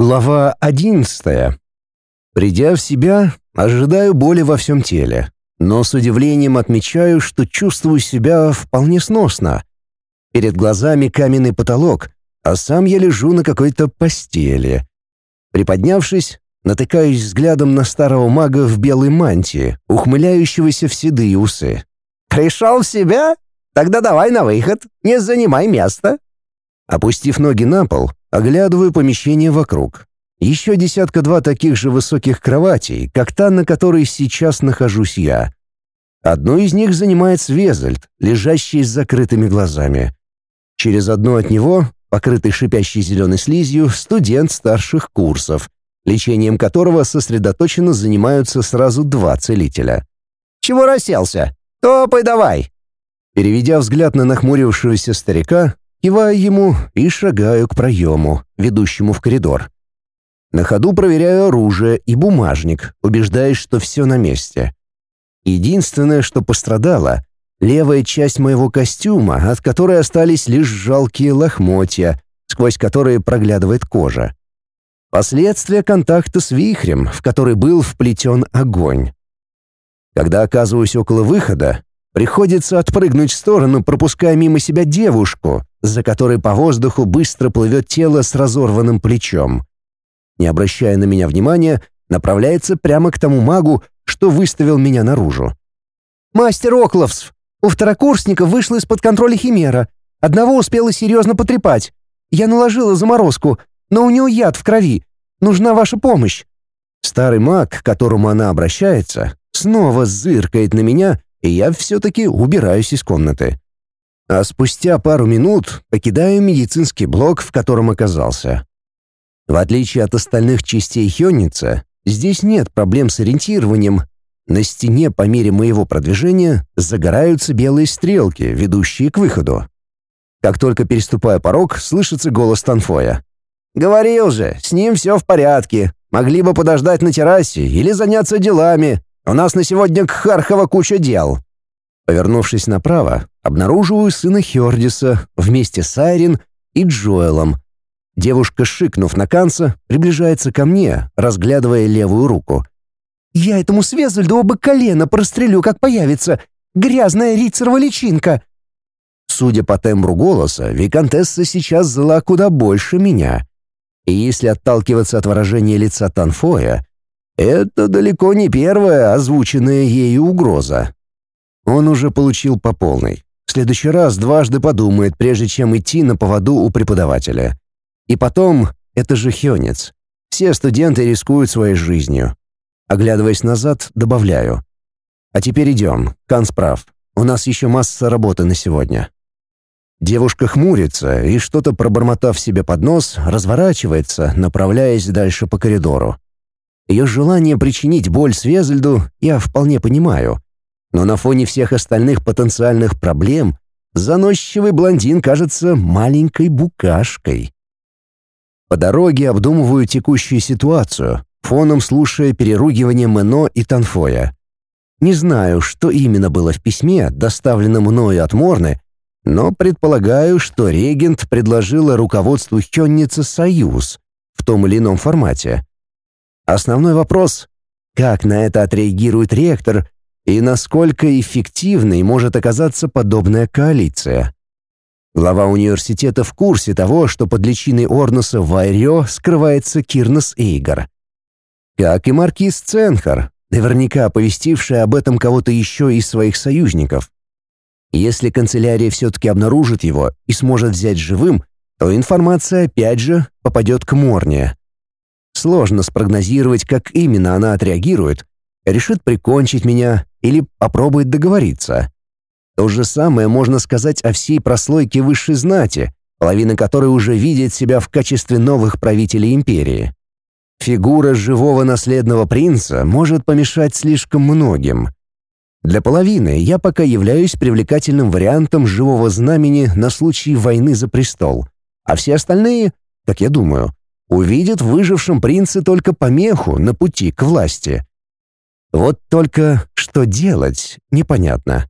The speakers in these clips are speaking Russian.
Глава одиннадцатая. Придя в себя, ожидаю боли во всем теле, но с удивлением отмечаю, что чувствую себя вполне сносно. Перед глазами каменный потолок, а сам я лежу на какой-то постели. Приподнявшись, натыкаюсь взглядом на старого мага в белой мантии, ухмыляющегося в седые усы. «Пришел в себя? Тогда давай на выход, не занимай место». Опустив ноги на пол, Оглядываю помещение вокруг. Еще десятка-два таких же высоких кроватей, как та, на которой сейчас нахожусь я. Одну из них занимает Свезальд, лежащий с закрытыми глазами. Через одну от него, покрытый шипящей зеленой слизью, студент старших курсов, лечением которого сосредоточенно занимаются сразу два целителя. «Чего расселся? Топай давай!» Переведя взгляд на нахмурившегося старика, Киваю ему и шагаю к проему, ведущему в коридор. На ходу проверяю оружие и бумажник, убеждаясь, что все на месте. Единственное, что пострадало — левая часть моего костюма, от которой остались лишь жалкие лохмотья, сквозь которые проглядывает кожа. Последствия контакта с вихрем, в который был вплетен огонь. Когда оказываюсь около выхода, приходится отпрыгнуть в сторону, пропуская мимо себя девушку, за которой по воздуху быстро плывет тело с разорванным плечом. Не обращая на меня внимания, направляется прямо к тому магу, что выставил меня наружу. «Мастер Окловс, у второкурсника вышла из-под контроля химера. Одного успела серьезно потрепать. Я наложила заморозку, но у него яд в крови. Нужна ваша помощь». Старый маг, к которому она обращается, снова зыркает на меня, и я все-таки убираюсь из комнаты а спустя пару минут покидаю медицинский блок, в котором оказался. В отличие от остальных частей Хённица, здесь нет проблем с ориентированием. На стене по мере моего продвижения загораются белые стрелки, ведущие к выходу. Как только переступаю порог, слышится голос Танфоя. «Говорил же, с ним все в порядке. Могли бы подождать на террасе или заняться делами. У нас на сегодня к Хархова куча дел». Повернувшись направо, обнаруживаю сына Хёрдиса вместе с Айрин и Джоэлом. Девушка, шикнув на Канца, приближается ко мне, разглядывая левую руку. «Я этому Свезальду оба колена прострелю, как появится. Грязная рицарова личинка!» Судя по тембру голоса, Викантесса сейчас зла куда больше меня. И если отталкиваться от выражения лица Танфоя, это далеко не первая озвученная ею угроза. Он уже получил по полной. В следующий раз дважды подумает, прежде чем идти на поводу у преподавателя. И потом, это же Хёнец. Все студенты рискуют своей жизнью. Оглядываясь назад, добавляю. А теперь идем, Канс прав. У нас еще масса работы на сегодня. Девушка хмурится и, что-то пробормотав себе под нос, разворачивается, направляясь дальше по коридору. Ее желание причинить боль Свезельду я вполне понимаю — но на фоне всех остальных потенциальных проблем заносчивый блондин кажется маленькой букашкой. По дороге обдумываю текущую ситуацию, фоном слушая переругивание Мэно и Танфоя. Не знаю, что именно было в письме, доставленном мною от Морны, но предполагаю, что регент предложила руководству Хённицы союз в том или ином формате. Основной вопрос — как на это отреагирует ректор и насколько эффективной может оказаться подобная коалиция. Глава университета в курсе того, что под личиной Орнуса в Айрё скрывается Кирнос Эйгар. Как и маркиз Ценхар, наверняка оповестивший об этом кого-то еще из своих союзников. Если канцелярия все-таки обнаружит его и сможет взять живым, то информация опять же попадет к Морне. Сложно спрогнозировать, как именно она отреагирует, решит прикончить меня или попробует договориться. То же самое можно сказать о всей прослойке высшей знати, половина которой уже видит себя в качестве новых правителей империи. Фигура живого наследного принца может помешать слишком многим. Для половины я пока являюсь привлекательным вариантом живого знамени на случай войны за престол, а все остальные, как я думаю, увидят в выжившем принце только помеху на пути к власти. Вот только что делать, непонятно.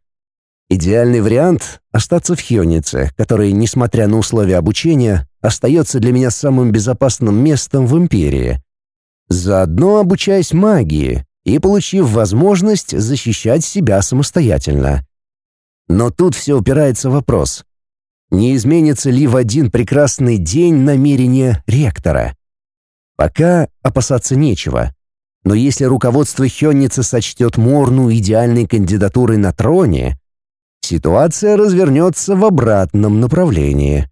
Идеальный вариант — остаться в Хёнице, который, несмотря на условия обучения, остается для меня самым безопасным местом в Империи. Заодно обучаясь магии и получив возможность защищать себя самостоятельно. Но тут все упирается в вопрос. Не изменится ли в один прекрасный день намерение ректора? Пока опасаться нечего. Но если руководство Хённицы сочтет Морну идеальной кандидатурой на троне, ситуация развернется в обратном направлении.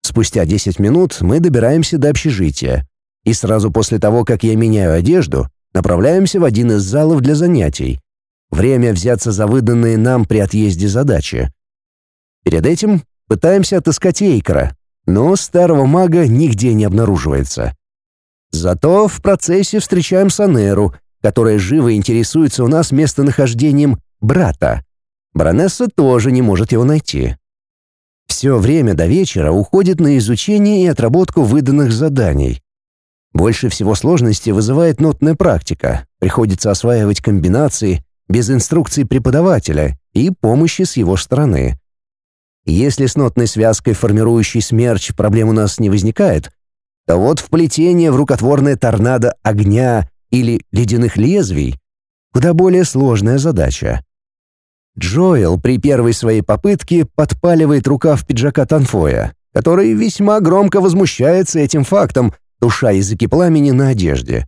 Спустя 10 минут мы добираемся до общежития, и сразу после того, как я меняю одежду, направляемся в один из залов для занятий. Время взяться за выданные нам при отъезде задачи. Перед этим пытаемся отыскать Эйкера, но старого мага нигде не обнаруживается. Зато в процессе встречаем Санеру, которая живо интересуется у нас местонахождением брата. Баронесса тоже не может его найти. Все время до вечера уходит на изучение и отработку выданных заданий. Больше всего сложности вызывает нотная практика. Приходится осваивать комбинации без инструкций преподавателя и помощи с его стороны. Если с нотной связкой, формирующей смерч, проблем у нас не возникает, то вот вплетение в рукотворное торнадо огня или ледяных лезвий куда более сложная задача. Джоэл при первой своей попытке подпаливает рукав пиджака Танфоя, который весьма громко возмущается этим фактом, туша языки пламени на одежде.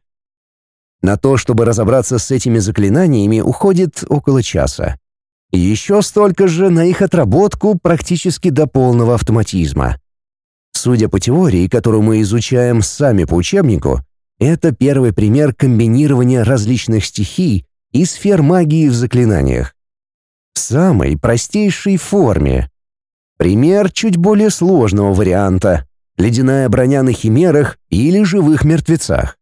На то, чтобы разобраться с этими заклинаниями, уходит около часа. Еще столько же на их отработку практически до полного автоматизма. Судя по теории, которую мы изучаем сами по учебнику, это первый пример комбинирования различных стихий и сфер магии в заклинаниях. В самой простейшей форме. Пример чуть более сложного варианта — ледяная броня на химерах или живых мертвецах.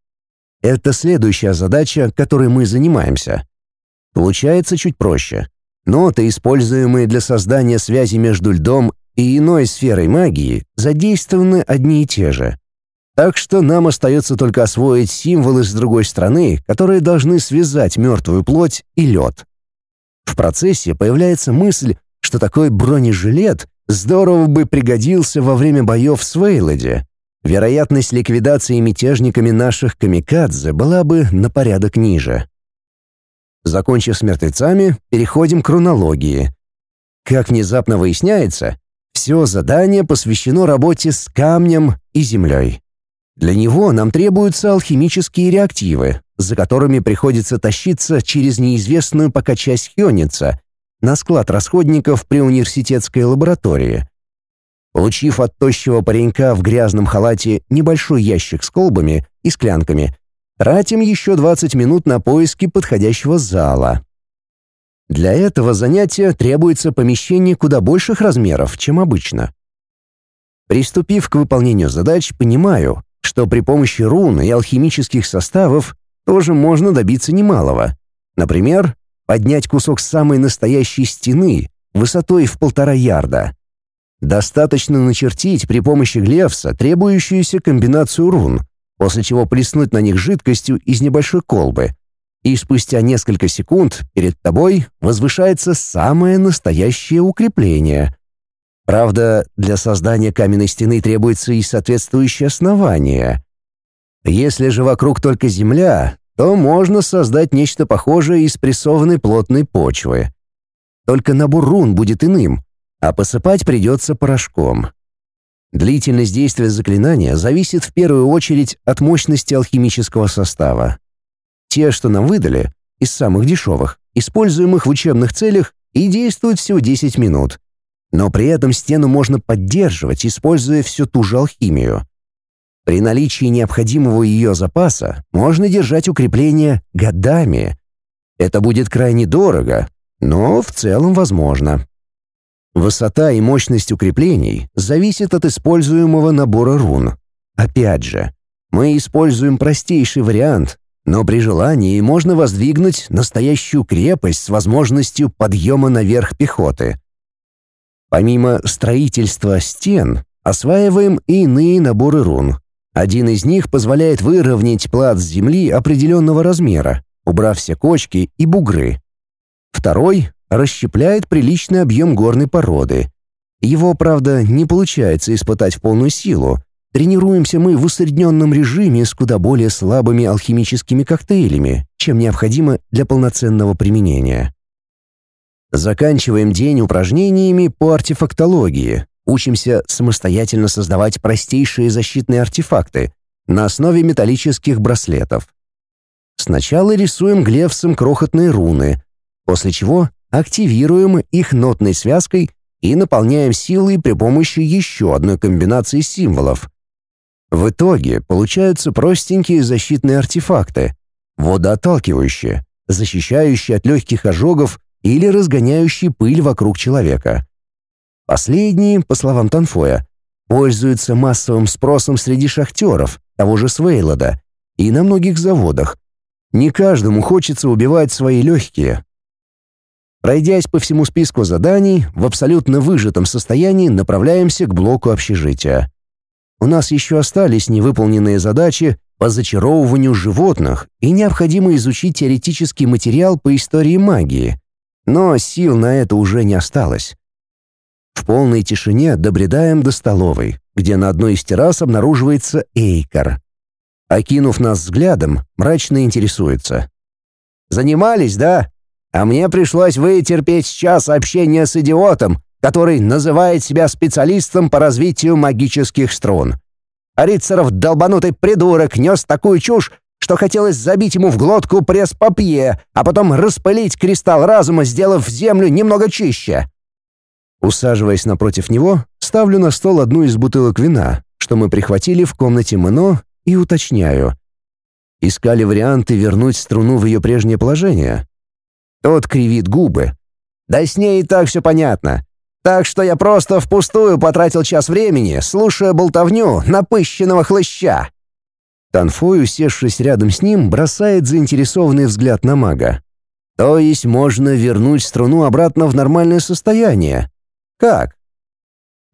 Это следующая задача, которой мы занимаемся. Получается чуть проще. Ноты, используемые для создания связи между льдом и иной сферой магии, задействованы одни и те же. Так что нам остается только освоить символы с другой стороны, которые должны связать мертвую плоть и лед. В процессе появляется мысль, что такой бронежилет здорово бы пригодился во время боев в Вейлоде. Вероятность ликвидации мятежниками наших камикадзе была бы на порядок ниже. Закончив с мертвецами, переходим к рунологии. Как внезапно выясняется, все задание посвящено работе с камнем и землей. Для него нам требуются алхимические реактивы, за которыми приходится тащиться через неизвестную пока часть Хёница на склад расходников при университетской лаборатории. Получив от тощего паренька в грязном халате небольшой ящик с колбами и склянками, Тратим еще 20 минут на поиски подходящего зала. Для этого занятия требуется помещение куда больших размеров, чем обычно. Приступив к выполнению задач, понимаю, что при помощи рун и алхимических составов тоже можно добиться немалого. Например, поднять кусок самой настоящей стены высотой в полтора ярда. Достаточно начертить при помощи глевса требующуюся комбинацию рун, после чего плеснуть на них жидкостью из небольшой колбы. И спустя несколько секунд перед тобой возвышается самое настоящее укрепление. Правда, для создания каменной стены требуется и соответствующее основание. Если же вокруг только земля, то можно создать нечто похожее из прессованной плотной почвы. Только набор рун будет иным, а посыпать придется порошком. Длительность действия заклинания зависит в первую очередь от мощности алхимического состава. Те, что нам выдали, из самых дешевых, используемых в учебных целях, и действуют всего 10 минут. Но при этом стену можно поддерживать, используя всю ту же алхимию. При наличии необходимого ее запаса можно держать укрепление годами. Это будет крайне дорого, но в целом возможно. Высота и мощность укреплений зависит от используемого набора рун. Опять же, мы используем простейший вариант, но при желании можно воздвигнуть настоящую крепость с возможностью подъема наверх пехоты. Помимо строительства стен, осваиваем и иные наборы рун. Один из них позволяет выровнять плац земли определенного размера, убрав все кочки и бугры. Второй расщепляет приличный объем горной породы. Его, правда, не получается испытать в полную силу. Тренируемся мы в усредненном режиме с куда более слабыми алхимическими коктейлями, чем необходимо для полноценного применения. Заканчиваем день упражнениями по артефактологии. Учимся самостоятельно создавать простейшие защитные артефакты на основе металлических браслетов. Сначала рисуем глефсом крохотные руны, после чего активируем их нотной связкой и наполняем силой при помощи еще одной комбинации символов. В итоге получаются простенькие защитные артефакты, водоотталкивающие, защищающие от легких ожогов или разгоняющие пыль вокруг человека. Последние, по словам Танфоя, пользуются массовым спросом среди шахтеров, того же Свейлода, и на многих заводах. Не каждому хочется убивать свои легкие. Пройдясь по всему списку заданий, в абсолютно выжатом состоянии направляемся к блоку общежития. У нас еще остались невыполненные задачи по зачаровыванию животных и необходимо изучить теоретический материал по истории магии. Но сил на это уже не осталось. В полной тишине добредаем до столовой, где на одной из террас обнаруживается Эйкар. Окинув нас взглядом, мрачно интересуется. «Занимались, да? А мне пришлось вытерпеть час общения с идиотом, который называет себя специалистом по развитию магических струн. А Рицаров долбанутый придурок нес такую чушь, что хотелось забить ему в глотку пресс-папье, а потом распылить кристалл разума, сделав землю немного чище. Усаживаясь напротив него, ставлю на стол одну из бутылок вина, что мы прихватили в комнате Мэно, и уточняю. Искали варианты вернуть струну в ее прежнее положение. Тот кривит губы. Да с ней и так все понятно. Так что я просто впустую потратил час времени, слушая болтовню напыщенного хлыща. Танфой, усевшись рядом с ним, бросает заинтересованный взгляд на мага. То есть можно вернуть струну обратно в нормальное состояние. Как?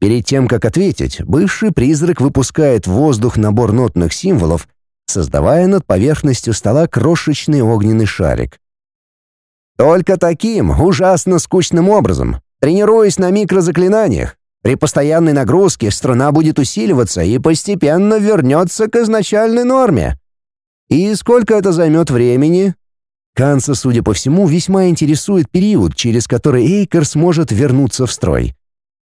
Перед тем, как ответить, бывший призрак выпускает в воздух набор нотных символов, создавая над поверхностью стола крошечный огненный шарик. Только таким ужасно скучным образом, тренируясь на микрозаклинаниях, при постоянной нагрузке струна будет усиливаться и постепенно вернется к изначальной норме. И сколько это займет времени? Канца, судя по всему, весьма интересует период, через который Эйкер сможет вернуться в строй.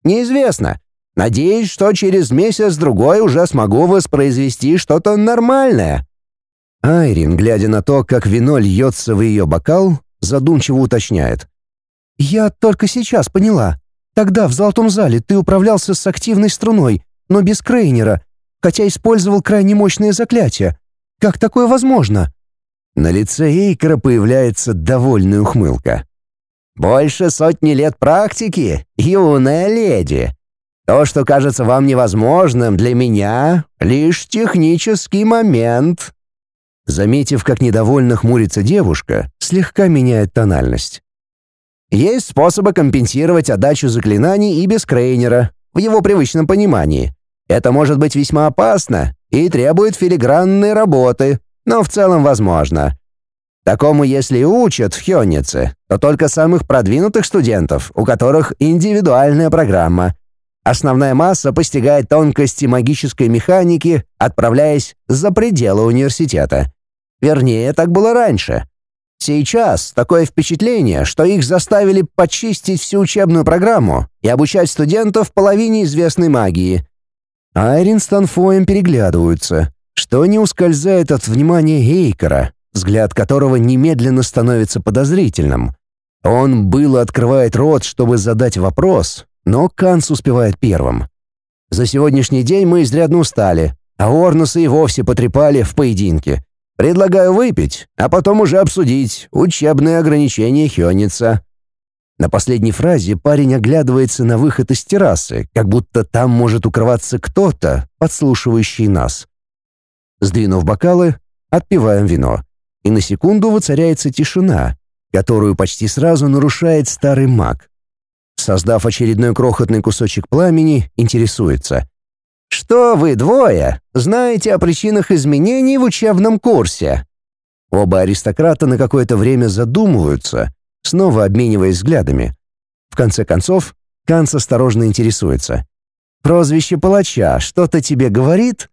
Неизвестно. Надеюсь, что через месяц-другой уже смогу воспроизвести что-то нормальное. Айрин, глядя на то, как вино льется в ее бокал, задумчиво уточняет. «Я только сейчас поняла. Тогда в золотом зале ты управлялся с активной струной, но без Крейнера, хотя использовал крайне мощные заклятия. Как такое возможно?» На лице Эйкера появляется довольная ухмылка. «Больше сотни лет практики, юная леди. То, что кажется вам невозможным, для меня — лишь технический момент». Заметив, как недовольно хмурится девушка, слегка меняет тональность. Есть способы компенсировать отдачу заклинаний и без Крейнера, в его привычном понимании. Это может быть весьма опасно и требует филигранной работы, но в целом возможно. Такому, если учат в Хённице, то только самых продвинутых студентов, у которых индивидуальная программа. Основная масса постигает тонкости магической механики, отправляясь за пределы университета. Вернее, так было раньше. Сейчас такое впечатление, что их заставили почистить всю учебную программу и обучать студентов половине известной магии. Айрин с Танфоем переглядываются, что не ускользает от внимания Эйкера, взгляд которого немедленно становится подозрительным. Он было открывает рот, чтобы задать вопрос, но Канц успевает первым. За сегодняшний день мы изрядно устали, а Орнуса и вовсе потрепали в поединке. Предлагаю выпить, а потом уже обсудить учебные ограничения Хёница». На последней фразе парень оглядывается на выход из террасы, как будто там может укрываться кто-то, подслушивающий нас. Сдвинув бокалы, отпиваем вино. И на секунду воцаряется тишина, которую почти сразу нарушает старый маг. Создав очередной крохотный кусочек пламени, интересуется. Что вы двое знаете о причинах изменений в учебном курсе? Оба аристократа на какое-то время задумываются, снова обмениваясь взглядами. В конце концов, Канц осторожно интересуется. «Прозвище палача что-то тебе говорит?»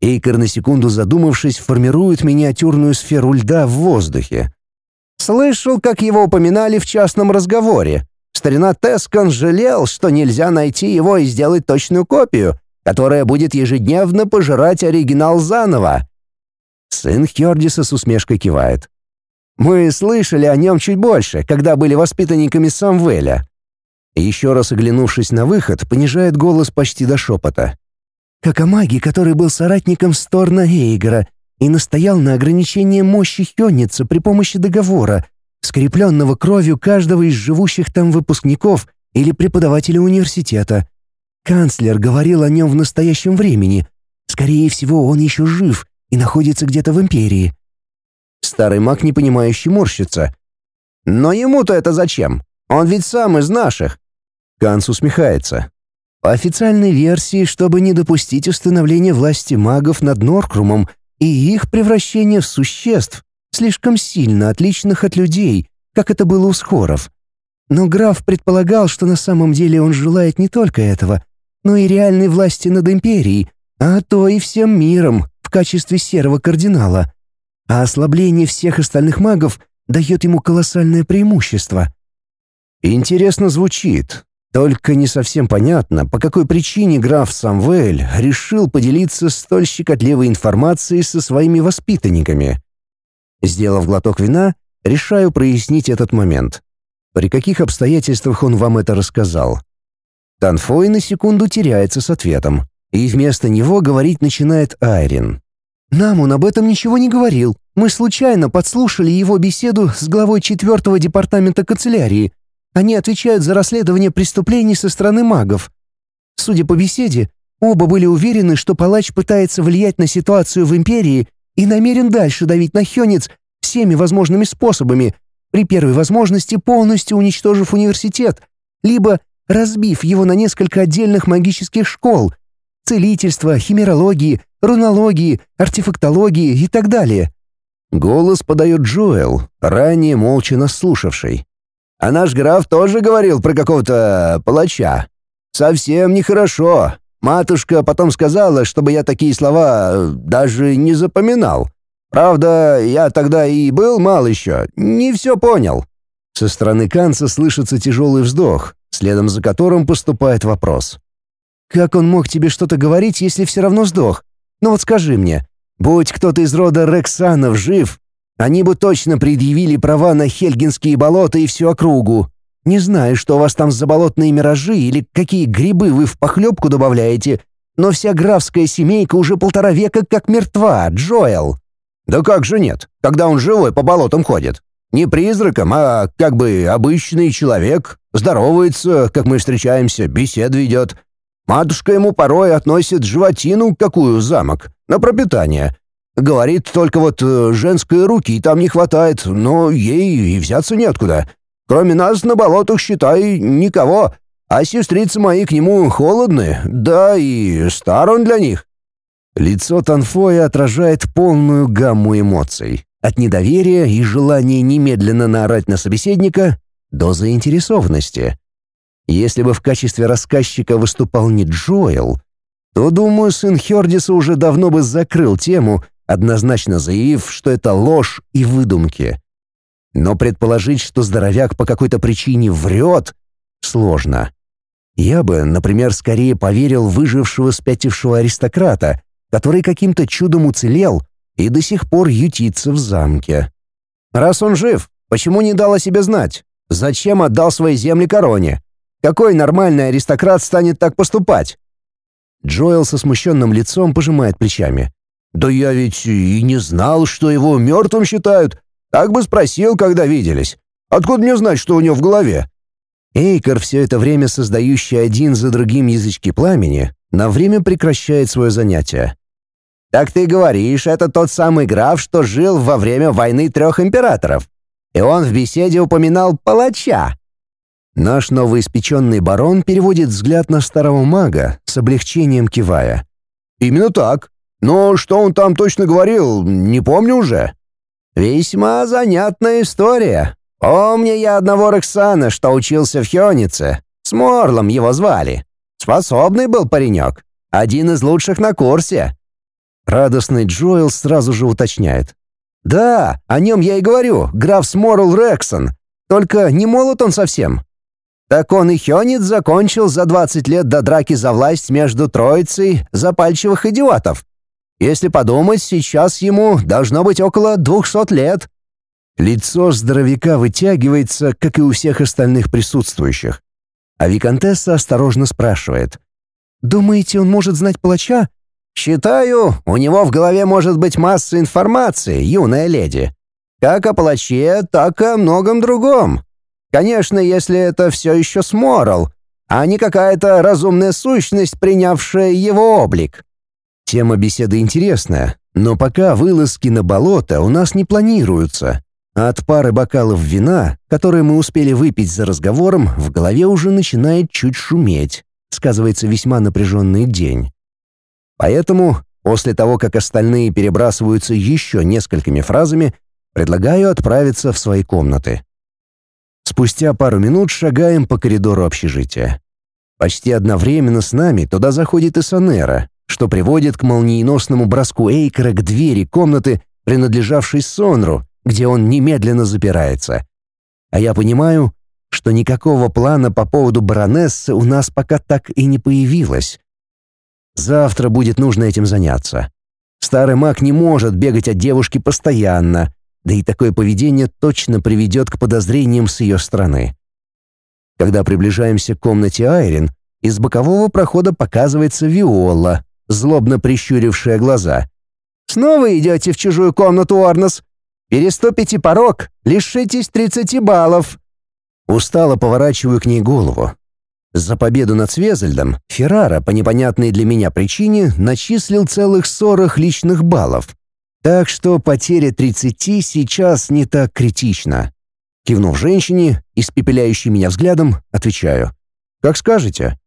Эйкер, на секунду задумавшись, формирует миниатюрную сферу льда в воздухе. «Слышал, как его упоминали в частном разговоре. Старина Тескан жалел, что нельзя найти его и сделать точную копию, которая будет ежедневно пожирать оригинал заново». Сын Хьордиса с усмешкой кивает. «Мы слышали о нем чуть больше, когда были воспитанниками Самвеля». Еще раз оглянувшись на выход, понижает голос почти до шепота. «Как о маге, который был соратником Сторна Эйгора и настоял на ограничении мощи Хённица при помощи договора, скрепленного кровью каждого из живущих там выпускников или преподавателя университета. Канцлер говорил о нем в настоящем времени. Скорее всего, он еще жив и находится где-то в Империи. Старый маг непонимающе морщится. «Но ему-то это зачем? Он ведь сам из наших!» Канц усмехается. По официальной версии, чтобы не допустить установления власти магов над Норкрумом и их превращения в существ, слишком сильно отличных от людей, как это было у Схоров. Но граф предполагал, что на самом деле он желает не только этого, но и реальной власти над империей, а то и всем миром в качестве серого кардинала. А ослабление всех остальных магов дает ему колоссальное преимущество. Интересно звучит, только не совсем понятно, по какой причине граф Самвель решил поделиться столь щекотливой информацией со своими воспитанниками. Сделав глоток вина, решаю прояснить этот момент. При каких обстоятельствах он вам это рассказал? Танфой на секунду теряется с ответом, и вместо него говорить начинает Айрин. «Нам он об этом ничего не говорил. Мы случайно подслушали его беседу с главой четвертого департамента канцелярии. Они отвечают за расследование преступлений со стороны магов. Судя по беседе, оба были уверены, что палач пытается влиять на ситуацию в Империи и намерен дальше давить на Хёнец всеми возможными способами, при первой возможности полностью уничтожив университет, либо разбив его на несколько отдельных магических школ — целительства, химерологии, рунологии, артефактологии и так далее. Голос подает Джоэл, ранее молча наслушавший. А наш граф тоже говорил про какого-то палача. Совсем нехорошо. Матушка потом сказала, чтобы я такие слова э, даже не запоминал. Правда, я тогда и был мал еще, не все понял. Со стороны Канца слышится тяжелый вздох, следом за которым поступает вопрос. «Как он мог тебе что-то говорить, если все равно сдох? Ну вот скажи мне, будь кто-то из рода Рексанов жив, они бы точно предъявили права на Хельгинские болота и всю округу. Не знаю, что у вас там за болотные миражи или какие грибы вы в похлебку добавляете, но вся графская семейка уже полтора века как мертва, Джоэл». «Да как же нет, когда он живой по болотам ходит?» Не призраком, а как бы обычный человек. Здоровается, как мы встречаемся, бесед ведет. Матушка ему порой относит животину какую замок, на пропитание. Говорит, только вот э, женской руки там не хватает, но ей и взяться неоткуда. Кроме нас на болотах, считай, никого. А сестрицы мои к нему холодны, да и стар он для них. Лицо Танфоя отражает полную гамму эмоций. От недоверия и желания немедленно наорать на собеседника до заинтересованности. Если бы в качестве рассказчика выступал не Джоэл, то, думаю, сын Хердиса уже давно бы закрыл тему, однозначно заявив, что это ложь и выдумки. Но предположить, что здоровяк по какой-то причине врет, сложно. Я бы, например, скорее поверил выжившего спятившего аристократа, который каким-то чудом уцелел и до сих пор ютится в замке. Раз он жив, почему не дал о себе знать? Зачем отдал свои земли короне? Какой нормальный аристократ станет так поступать? Джоэл со смущенным лицом пожимает плечами. «Да я ведь и не знал, что его мертвым считают. Так бы спросил, когда виделись. Откуда мне знать, что у него в голове?» Эйкер, все это время создающий один за другим язычки пламени, на время прекращает свое занятие. «Так ты говоришь, это тот самый граф, что жил во время войны трех императоров. И он в беседе упоминал палача». Наш новоиспеченный барон переводит взгляд на старого мага, с облегчением кивая. «Именно так. Но что он там точно говорил, не помню уже». «Весьма занятная история. Помню я одного Роксана, что учился в Хёнице. С Морлом его звали. Способный был паренек. Один из лучших на курсе». Радостный Джоэл сразу же уточняет. «Да, о нем я и говорю, граф Сморл Рексон. Только не молод он совсем. Так он и Хёнит закончил за 20 лет до драки за власть между троицей запальчивых идиотов. Если подумать, сейчас ему должно быть около 200 лет». Лицо здоровяка вытягивается, как и у всех остальных присутствующих. А Викантесса осторожно спрашивает. «Думаете, он может знать палача?» «Считаю, у него в голове может быть масса информации, юная леди. Как о палаче, так и о многом другом. Конечно, если это все еще Сморл, а не какая-то разумная сущность, принявшая его облик». Тема беседы интересная, но пока вылазки на болото у нас не планируются. От пары бокалов вина, которые мы успели выпить за разговором, в голове уже начинает чуть шуметь. Сказывается весьма напряженный день. Поэтому, после того, как остальные перебрасываются еще несколькими фразами, предлагаю отправиться в свои комнаты. Спустя пару минут шагаем по коридору общежития. Почти одновременно с нами туда заходит и Санера, что приводит к молниеносному броску Эйкера к двери комнаты, принадлежавшей Сонру, где он немедленно запирается. А я понимаю, что никакого плана по поводу баронессы у нас пока так и не появилось. Завтра будет нужно этим заняться. Старый маг не может бегать от девушки постоянно, да и такое поведение точно приведет к подозрениям с ее стороны. Когда приближаемся к комнате Айрин, из бокового прохода показывается Виола, злобно прищурившая глаза. «Снова идете в чужую комнату, Арнос? Переступите порог, лишитесь 30 баллов». Устало поворачиваю к ней голову. За победу над Свезельдом Феррара по непонятной для меня причине начислил целых 40 личных баллов. Так что потеря 30 сейчас не так критична. Кивнув женщине, испепеляющей меня взглядом, отвечаю. «Как скажете».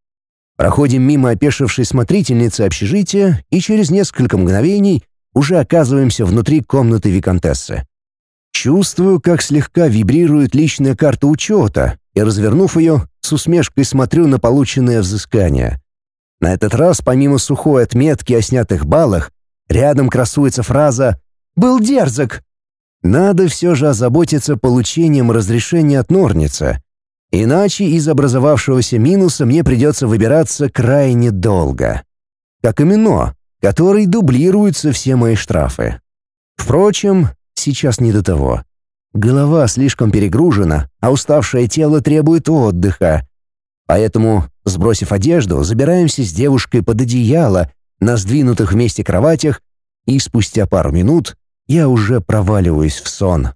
Проходим мимо опешившей смотрительницы общежития и через несколько мгновений уже оказываемся внутри комнаты виконтессы. Чувствую, как слегка вибрирует личная карта учета, и, развернув ее, с усмешкой смотрю на полученное взыскание. На этот раз, помимо сухой отметки о снятых баллах, рядом красуется фраза «Был дерзок». Надо все же озаботиться получением разрешения от Норница, иначе из образовавшегося минуса мне придется выбираться крайне долго. Как именно, который дублируются все мои штрафы. Впрочем, сейчас не до того. Голова слишком перегружена, а уставшее тело требует отдыха. Поэтому, сбросив одежду, забираемся с девушкой под одеяло на сдвинутых вместе кроватях, и спустя пару минут я уже проваливаюсь в сон.